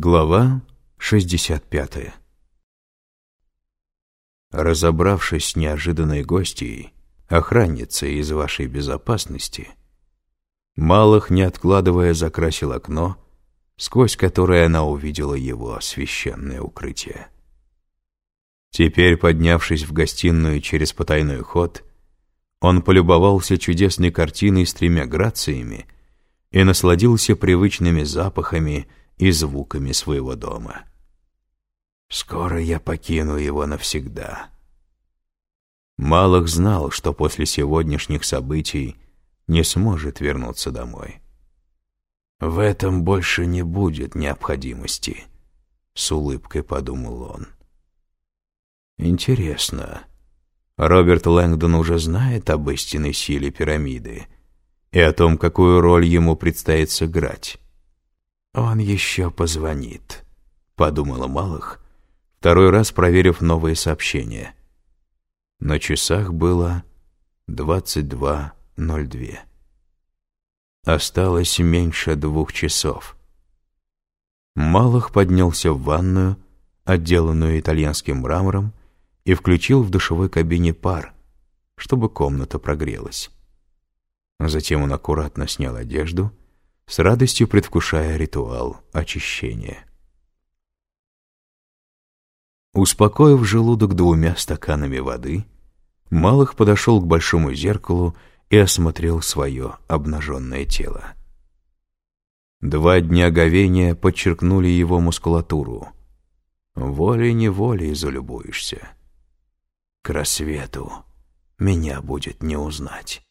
Глава 65 Разобравшись с неожиданной гостьей, охранницей из вашей безопасности, Малых, не откладывая, закрасил окно, сквозь которое она увидела его священное укрытие. Теперь, поднявшись в гостиную через потайной ход, он полюбовался чудесной картиной с тремя грациями и насладился привычными запахами и звуками своего дома. «Скоро я покину его навсегда». Малых знал, что после сегодняшних событий не сможет вернуться домой. «В этом больше не будет необходимости», — с улыбкой подумал он. «Интересно, Роберт Лэнгдон уже знает об истинной силе пирамиды и о том, какую роль ему предстоит сыграть?» «Он еще позвонит», — подумала Малых, второй раз проверив новые сообщения. На часах было 22.02. Осталось меньше двух часов. Малых поднялся в ванную, отделанную итальянским мрамором, и включил в душевой кабине пар, чтобы комната прогрелась. Затем он аккуратно снял одежду — с радостью предвкушая ритуал очищения. Успокоив желудок двумя стаканами воды, Малых подошел к большому зеркалу и осмотрел свое обнаженное тело. Два дня говения подчеркнули его мускулатуру. Волей-неволей залюбуешься. К рассвету меня будет не узнать.